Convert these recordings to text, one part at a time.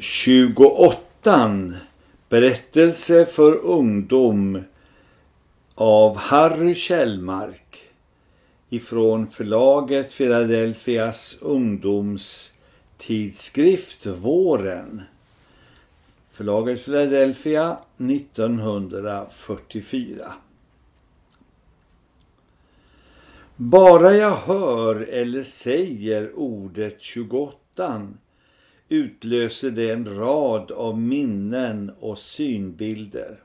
28 Berättelse för ungdom av Harry Kjellmark ifrån förlaget Philadelphias ungdomstidskrift Våren. Förlaget Philadelphia 1944. Bara jag hör eller säger ordet 28 utlöser det en rad av minnen och synbilder.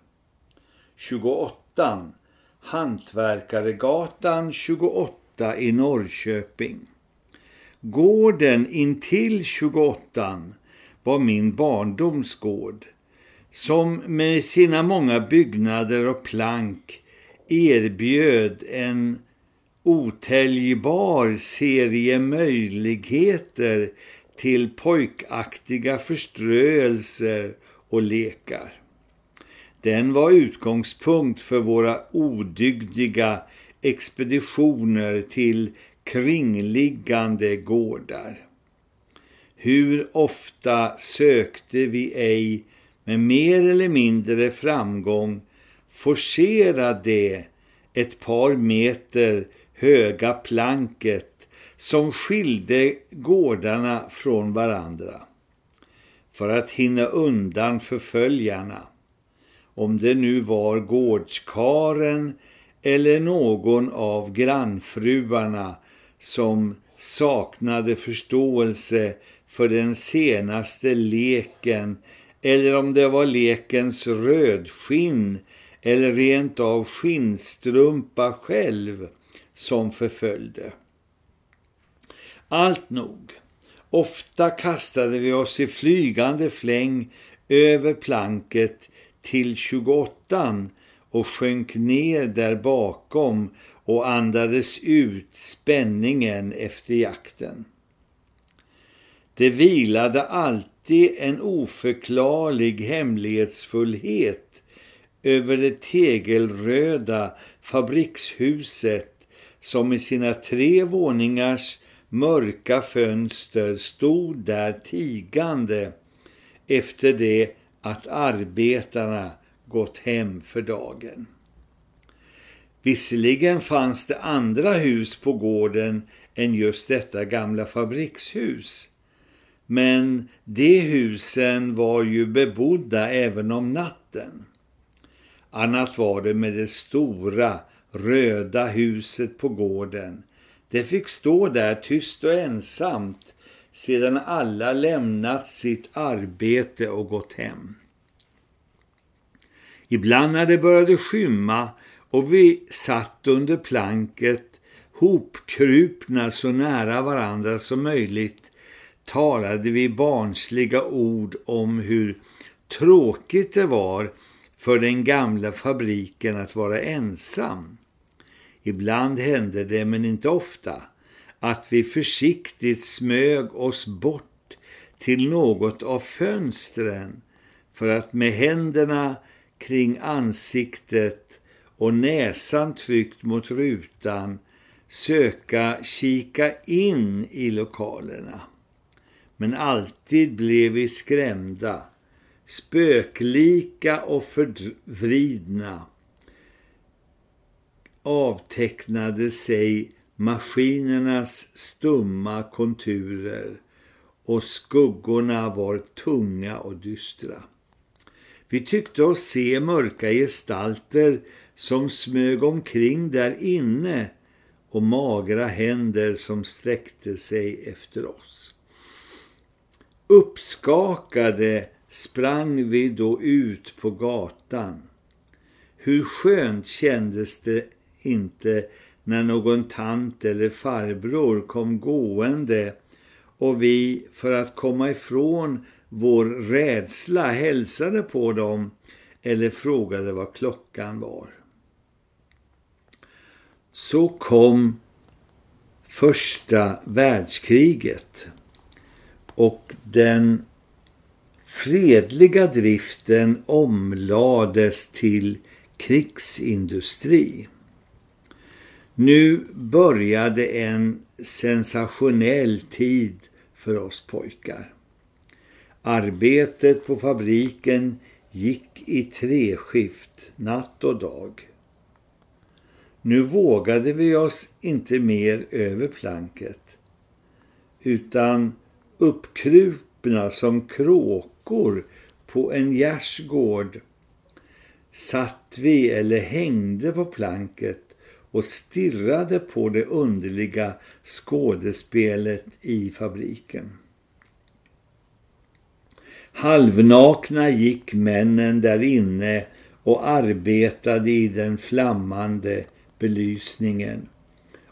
28. Hantverkaregatan 28 i Norrköping. Gården intill 28 var min barndomsgård som med sina många byggnader och plank erbjöd en otäljbar serie möjligheter till pojkaktiga förströelser och lekar. Den var utgångspunkt för våra odygdiga expeditioner till kringliggande gårdar. Hur ofta sökte vi ej med mer eller mindre framgång forcera det ett par meter höga planket som skilde gårdarna från varandra för att hinna undan förföljarna. Om det nu var gårdskaren eller någon av grannfruarna som saknade förståelse för den senaste leken eller om det var lekens rödskinn eller rent av skinnstrumpa själv som förföljde. Allt nog. Ofta kastade vi oss i flygande fläng över planket till 28 och sjönk ner där bakom och andades ut spänningen efter jakten. Det vilade alltid en oförklarlig hemlighetsfullhet över det tegelröda fabrikshuset som i sina tre våningars mörka fönster stod där tigande efter det att arbetarna gått hem för dagen. Visserligen fanns det andra hus på gården än just detta gamla fabrikshus. Men de husen var ju bebodda även om natten. Annat var det med det stora röda huset på gården det fick stå där tyst och ensamt sedan alla lämnat sitt arbete och gått hem. Ibland när det började skymma och vi satt under planket hopkrupna så nära varandra som möjligt talade vi barnsliga ord om hur tråkigt det var för den gamla fabriken att vara ensam. Ibland hände det, men inte ofta, att vi försiktigt smög oss bort till något av fönstren för att med händerna kring ansiktet och näsan tryckt mot rutan söka kika in i lokalerna. Men alltid blev vi skrämda, spöklika och förvridna avtecknade sig maskinernas stumma konturer och skuggorna var tunga och dystra. Vi tyckte oss se mörka gestalter som smög omkring där inne och magra händer som sträckte sig efter oss. Uppskakade sprang vi då ut på gatan. Hur skönt kändes det inte när någon tant eller farbror kom gående och vi för att komma ifrån vår rädsla hälsade på dem eller frågade vad klockan var. Så kom första världskriget och den fredliga driften omlades till krigsindustri. Nu började en sensationell tid för oss pojkar. Arbetet på fabriken gick i treskift, natt och dag. Nu vågade vi oss inte mer över planket, utan uppkrupna som kråkor på en gärsgård satt vi eller hängde på planket och stirrade på det underliga skådespelet i fabriken. Halvnakna gick männen där inne och arbetade i den flammande belysningen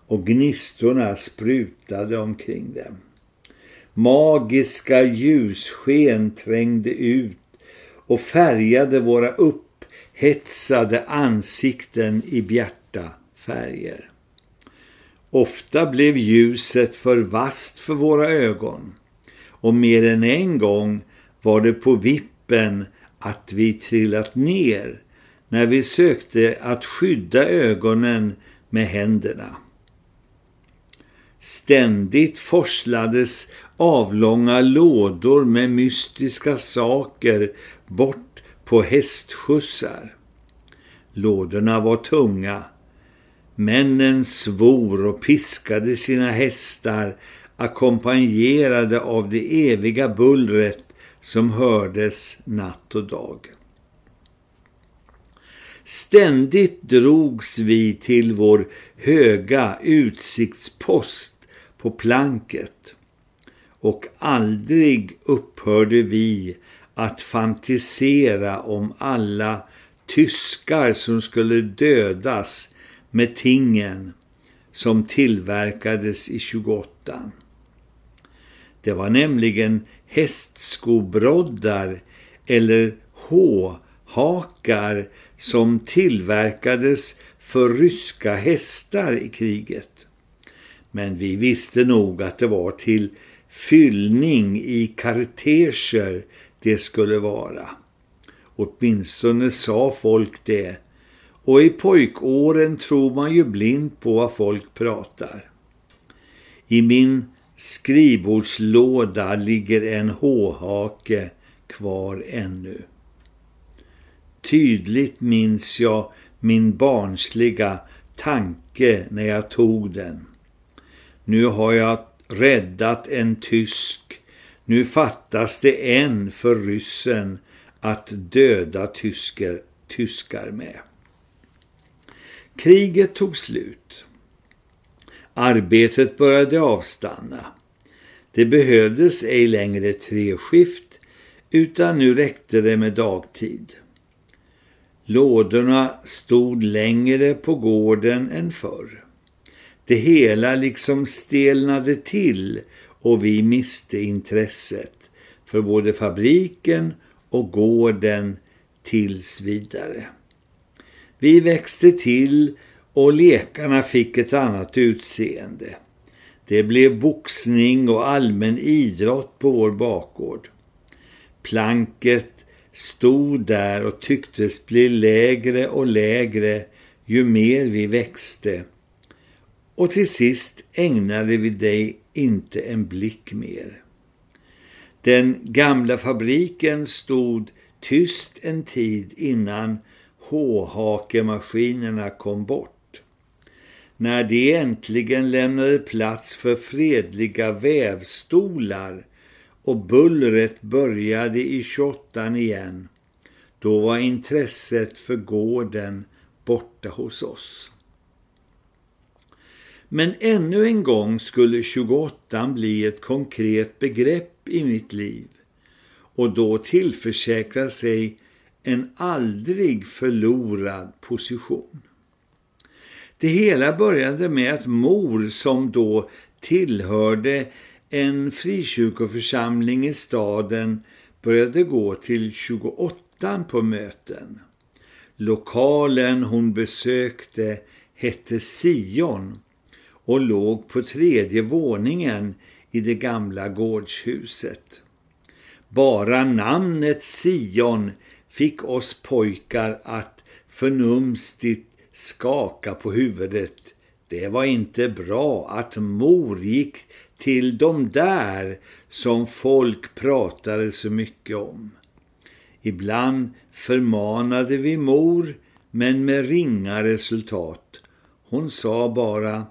och gnistorna sprutade omkring dem. Magiska ljussken trängde ut och färgade våra upphetsade ansikten i bjärta färger. Ofta blev ljuset för vast för våra ögon och mer än en gång var det på vippen att vi trillat ner när vi sökte att skydda ögonen med händerna. Ständigt forslades avlånga lådor med mystiska saker bort på hästskjutsar. Lådorna var tunga. Männen svor och piskade sina hästar ackompanjerade av det eviga bullret som hördes natt och dag. Ständigt drogs vi till vår höga utsiktspost på planket och aldrig upphörde vi att fantisera om alla tyskar som skulle dödas med tingen som tillverkades i 28. Det var nämligen hästskobroddar eller H-hakar som tillverkades för ryska hästar i kriget. Men vi visste nog att det var till fyllning i karteger det skulle vara. Åtminstone sa folk det. Och i pojkåren tror man ju blind på vad folk pratar. I min skrivbordslåda ligger en håhake kvar ännu. Tydligt minns jag min barnsliga tanke när jag tog den. Nu har jag räddat en tysk. Nu fattas det en för ryssen att döda tysker, tyskar med. Kriget tog slut. Arbetet började avstanna. Det behövdes ej längre tre skift utan nu räckte det med dagtid. Lådorna stod längre på gården än förr. Det hela liksom stelnade till och vi miste intresset för både fabriken och gården tills vidare. Vi växte till och lekarna fick ett annat utseende. Det blev boxning och allmän idrott på vår bakgård. Planket stod där och tycktes bli lägre och lägre ju mer vi växte. Och till sist ägnade vi dig inte en blick mer. Den gamla fabriken stod tyst en tid innan H-hakemaskinerna kom bort. När de äntligen lämnade plats för fredliga vävstolar och bullret började i 28 igen, då var intresset för gården borta hos oss. Men ännu en gång skulle 28 bli ett konkret begrepp i mitt liv och då tillförsäkra sig en aldrig förlorad position. Det hela började med att mor som då tillhörde en frikyrkoförsamling i staden började gå till 28 på möten. Lokalen hon besökte hette Sion och låg på tredje våningen i det gamla gårdshuset. Bara namnet Sion fick oss pojkar att förnumstigt skaka på huvudet. Det var inte bra att mor gick till de där som folk pratade så mycket om. Ibland förmanade vi mor men med ringa resultat. Hon sa bara,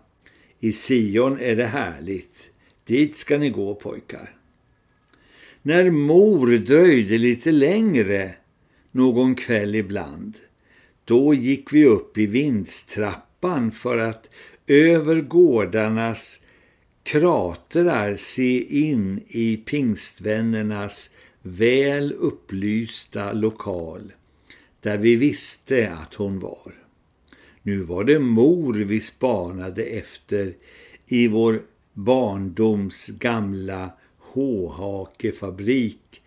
i Sion är det härligt, dit ska ni gå pojkar. När mor dröjde lite längre någon kväll ibland, då gick vi upp i vindstrappan för att över gårdarnas kratrar se in i pingstvännernas väl upplysta lokal där vi visste att hon var. Nu var det mor vi spanade efter i vår barndoms gamla håhakefabrik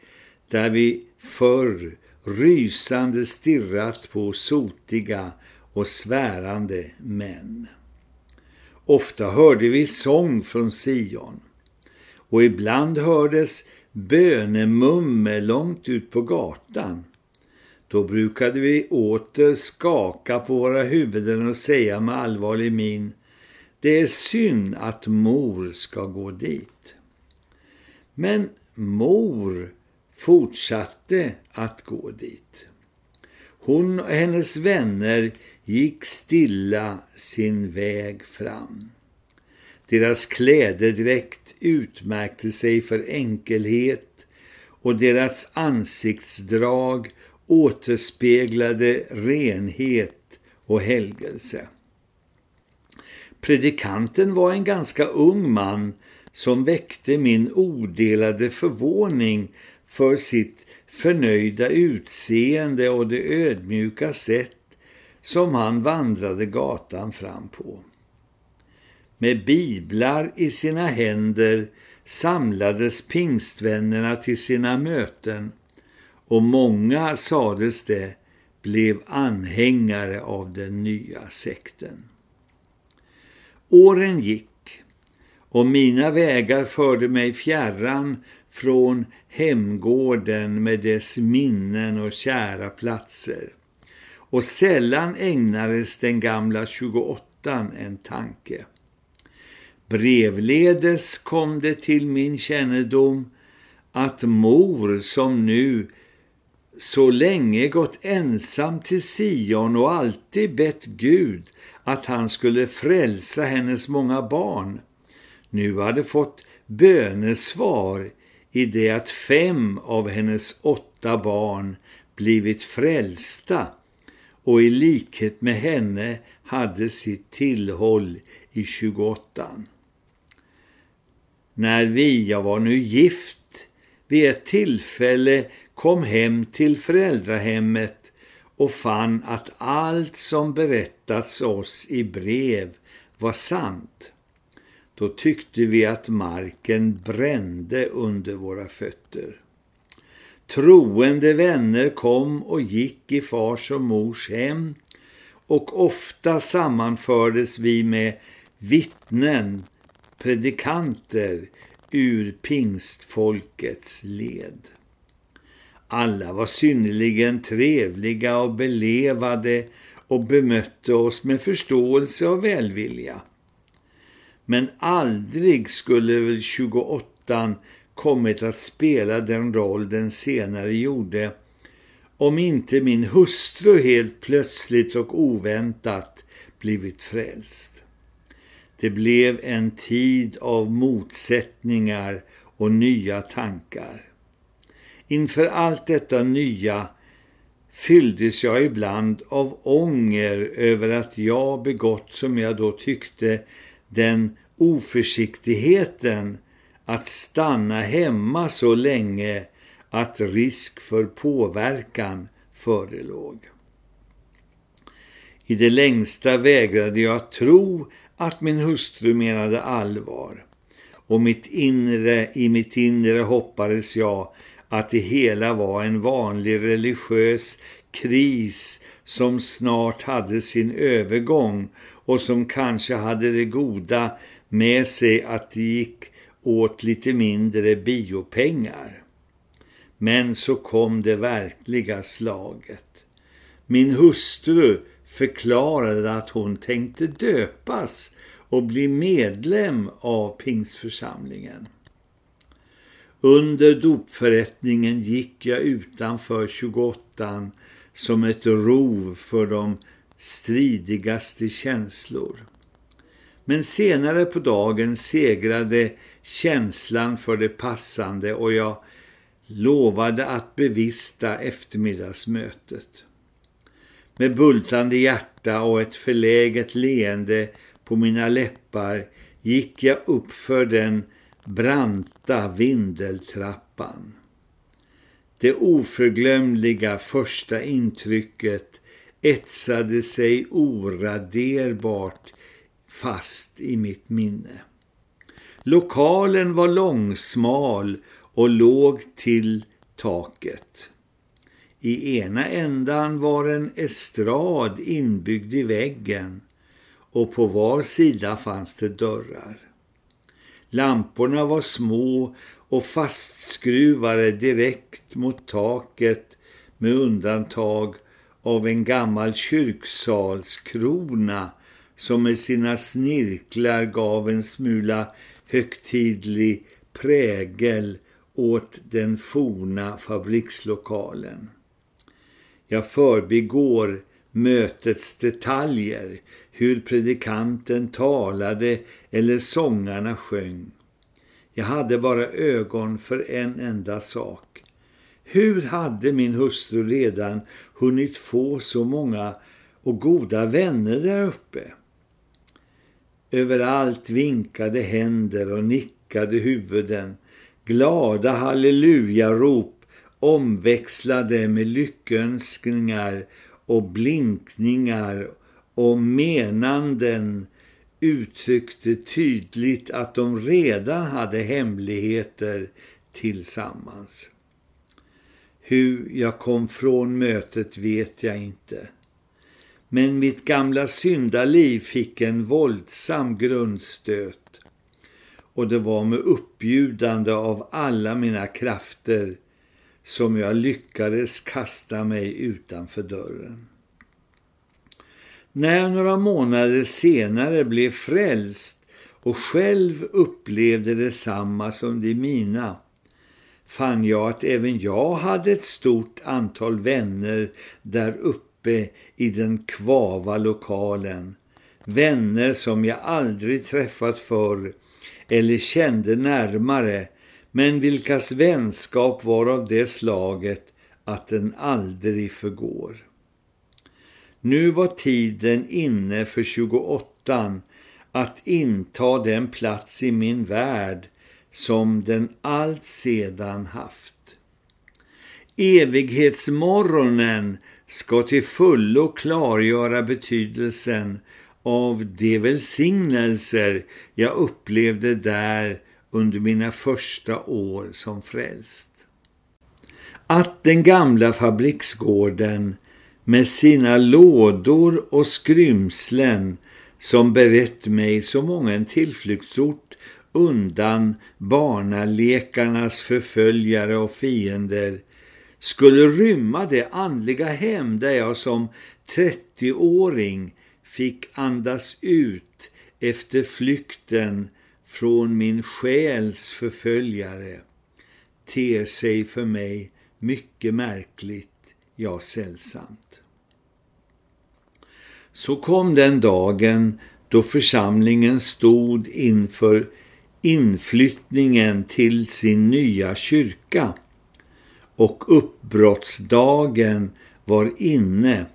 där vi förr rysande stirrat på sotiga och svärande män. Ofta hörde vi sång från Sion och ibland hördes bönemumme långt ut på gatan. Då brukade vi åter skaka på våra huvuden och säga med allvarlig min Det är synd att mor ska gå dit. Men mor fortsatte att gå dit. Hon och hennes vänner gick stilla sin väg fram. Deras klädedräkt utmärkte sig för enkelhet och deras ansiktsdrag återspeglade renhet och helgelse. Predikanten var en ganska ung man som väckte min odelade förvåning för sitt förnöjda utseende och det ödmjuka sätt som han vandrade gatan fram på. Med biblar i sina händer samlades pingstvännerna till sina möten och många, sades det, blev anhängare av den nya sekten. Åren gick och mina vägar förde mig fjärran från hemgården med dess minnen och kära platser. Och sällan ägnades den gamla 28 en tanke. Brevledes kom det till min kännedom att mor som nu så länge gått ensam till Sion och alltid bett Gud att han skulle frälsa hennes många barn, nu hade fått bönesvar i det att fem av hennes åtta barn blivit frälsta och i likhet med henne hade sitt tillhåll i 28. När vi, jag var nu gift, vid ett tillfälle kom hem till föräldrahemmet och fann att allt som berättats oss i brev var sant. Då tyckte vi att marken brände under våra fötter. Troende vänner kom och gick i fars och mors hem och ofta sammanfördes vi med vittnen, predikanter ur pingstfolkets led. Alla var synnerligen trevliga och belevade och bemötte oss med förståelse och välvilja. Men aldrig skulle väl 28 kommit att spela den roll den senare gjorde om inte min hustru helt plötsligt och oväntat blivit frälst. Det blev en tid av motsättningar och nya tankar. Inför allt detta nya fylldes jag ibland av ånger över att jag begått som jag då tyckte den oförsiktigheten att stanna hemma så länge att risk för påverkan förelåg. I det längsta vägrade jag tro att min hustru menade allvar och mitt inre, i mitt inre hoppades jag att det hela var en vanlig religiös kris som snart hade sin övergång och som kanske hade det goda med sig att det gick åt lite mindre biopengar. Men så kom det verkliga slaget. Min hustru förklarade att hon tänkte döpas och bli medlem av pingsförsamlingen. Under dopförrättningen gick jag utanför 28 som ett rov för de stridigaste känslor. Men senare på dagen segrade känslan för det passande och jag lovade att bevista eftermiddagsmötet. Med bultande hjärta och ett förläget leende på mina läppar gick jag upp för den branta vindeltrappan. Det oförglömliga första intrycket etsade sig oraderbart fast i mitt minne. Lokalen var långsmal och låg till taket. I ena ändan var en estrad inbyggd i väggen och på var sida fanns det dörrar. Lamporna var små och fastskruvade direkt mot taket med undantag av en gammal kyrksalskrona som med sina snirklar gav en smula högtidlig prägel åt den forna fabrikslokalen. Jag förbigår mötets detaljer, hur predikanten talade eller sångarna sjöng. Jag hade bara ögon för en enda sak. Hur hade min hustru redan hunnit få så många och goda vänner där uppe? Överallt vinkade händer och nickade huvuden. Glada hallelujarop omväxlade med lyckönskningar och blinkningar och menanden uttryckte tydligt att de redan hade hemligheter tillsammans. Hur jag kom från mötet vet jag inte. Men mitt gamla syndaliv fick en våldsam grundstöt och det var med uppbjudande av alla mina krafter som jag lyckades kasta mig utanför dörren. När jag några månader senare blev frälst och själv upplevde detsamma som de mina fann jag att även jag hade ett stort antal vänner där uppe i den kvava lokalen. Vänner som jag aldrig träffat förr eller kände närmare men vilkas vänskap var av det slaget att den aldrig förgår. Nu var tiden inne för 28 att inta den plats i min värld som den allt sedan haft. Evighetsmorgonen ska till fullo klargöra betydelsen av de välsignelser jag upplevde där under mina första år som frälst. Att den gamla fabriksgården med sina lådor och skrymslen som berett mig så många en tillflyktsort undan barnalekarnas förföljare och fiender skulle rymma det andliga hem där jag som 30-åring fick andas ut efter flykten från min själs förföljare ter sig för mig mycket märkligt, ja sällsamt. Så kom den dagen då församlingen stod inför inflyttningen till sin nya kyrka och uppbrottsdagen var inne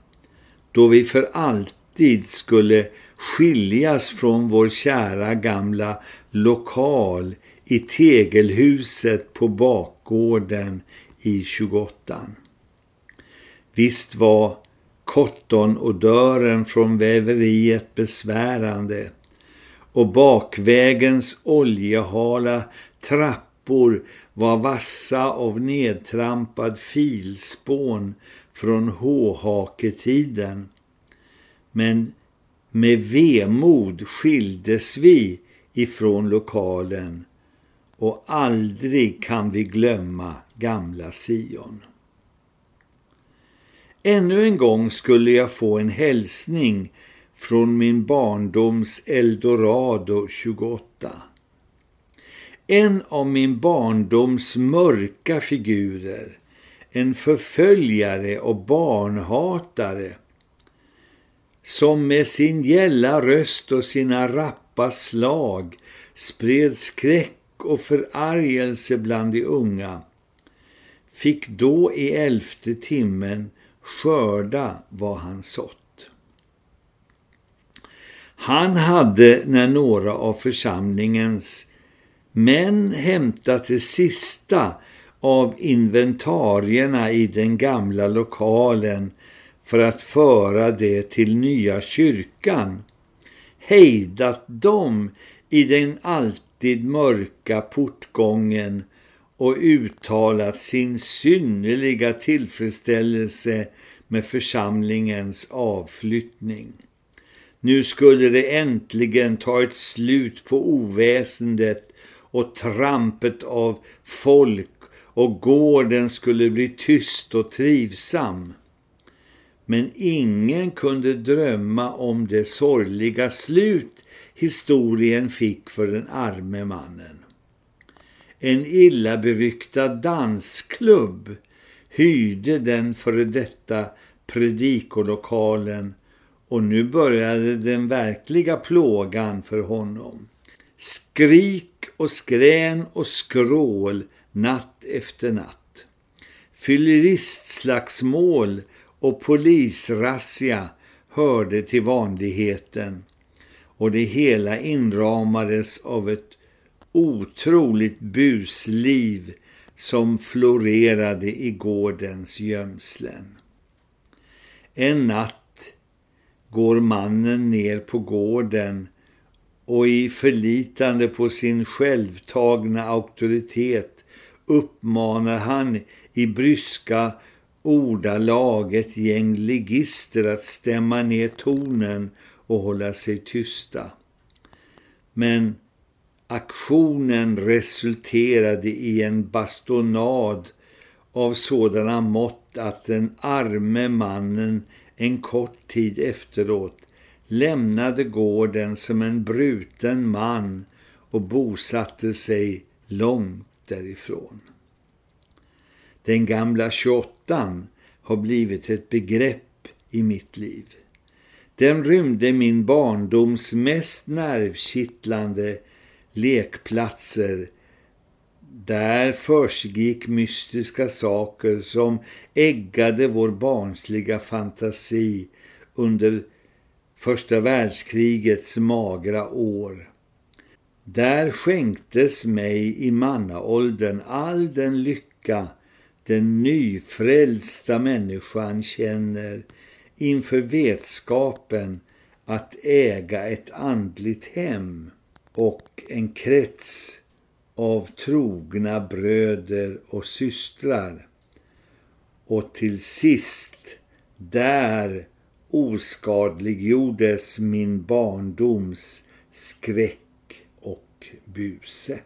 då vi för alltid skulle skiljas från vår kära gamla lokal i tegelhuset på bakgården i 28. Visst var kotton och dörren från väveriet besvärande och bakvägens oljehala trappor var vassa av nedtrampad filspån från håhaketiden. Men med vemod skildes vi ifrån lokalen och aldrig kan vi glömma gamla Sion. Ännu en gång skulle jag få en hälsning från min barndoms Eldorado 28. En av min barndoms mörka figurer, en förföljare och barnhatare som med sin gälla röst och sina rappa slag spred skräck och förargelse bland de unga, fick då i elfte timmen skörda vad han sått. Han hade när några av församlingens män hämtat det sista av inventarierna i den gamla lokalen för att föra det till nya kyrkan, hejdat dem i den alltid mörka portgången och uttalat sin synnerliga tillfredsställelse med församlingens avflyttning. Nu skulle det äntligen ta ett slut på oväsendet och trampet av folk och gården skulle bli tyst och trivsam. Men ingen kunde drömma om det sorgliga slut historien fick för den arme mannen. En illa beryktad dansklubb hyrde den före detta predikolokalen och nu började den verkliga plågan för honom. Skrik och skrän och skrål natt efter natt. Fylleristslagsmål och polisrazzia hörde till vanligheten och det hela inramades av ett otroligt busliv som florerade i gårdens gömslen. En natt går mannen ner på gården och i förlitande på sin självtagna auktoritet uppmanar han i bryska ordalag ett gäng ligister att stämma ner tonen och hålla sig tysta. Men aktionen resulterade i en bastonad av sådana mått att den arme mannen en kort tid efteråt lämnade gården som en bruten man och bosatte sig långt därifrån. Den gamla 28 har blivit ett begrepp i mitt liv. Den rymde min barndoms mest nervkittlande lekplatser. Där försiggick mystiska saker som äggade vår barnsliga fantasi under första världskrigets magra år. Där skänktes mig i mannaåldern all den lycka den nyfrälsta människan känner inför vetskapen att äga ett andligt hem och en krets av trogna bröder och systrar. Och till sist, där oskadliggjordes min barndoms skräck och buse.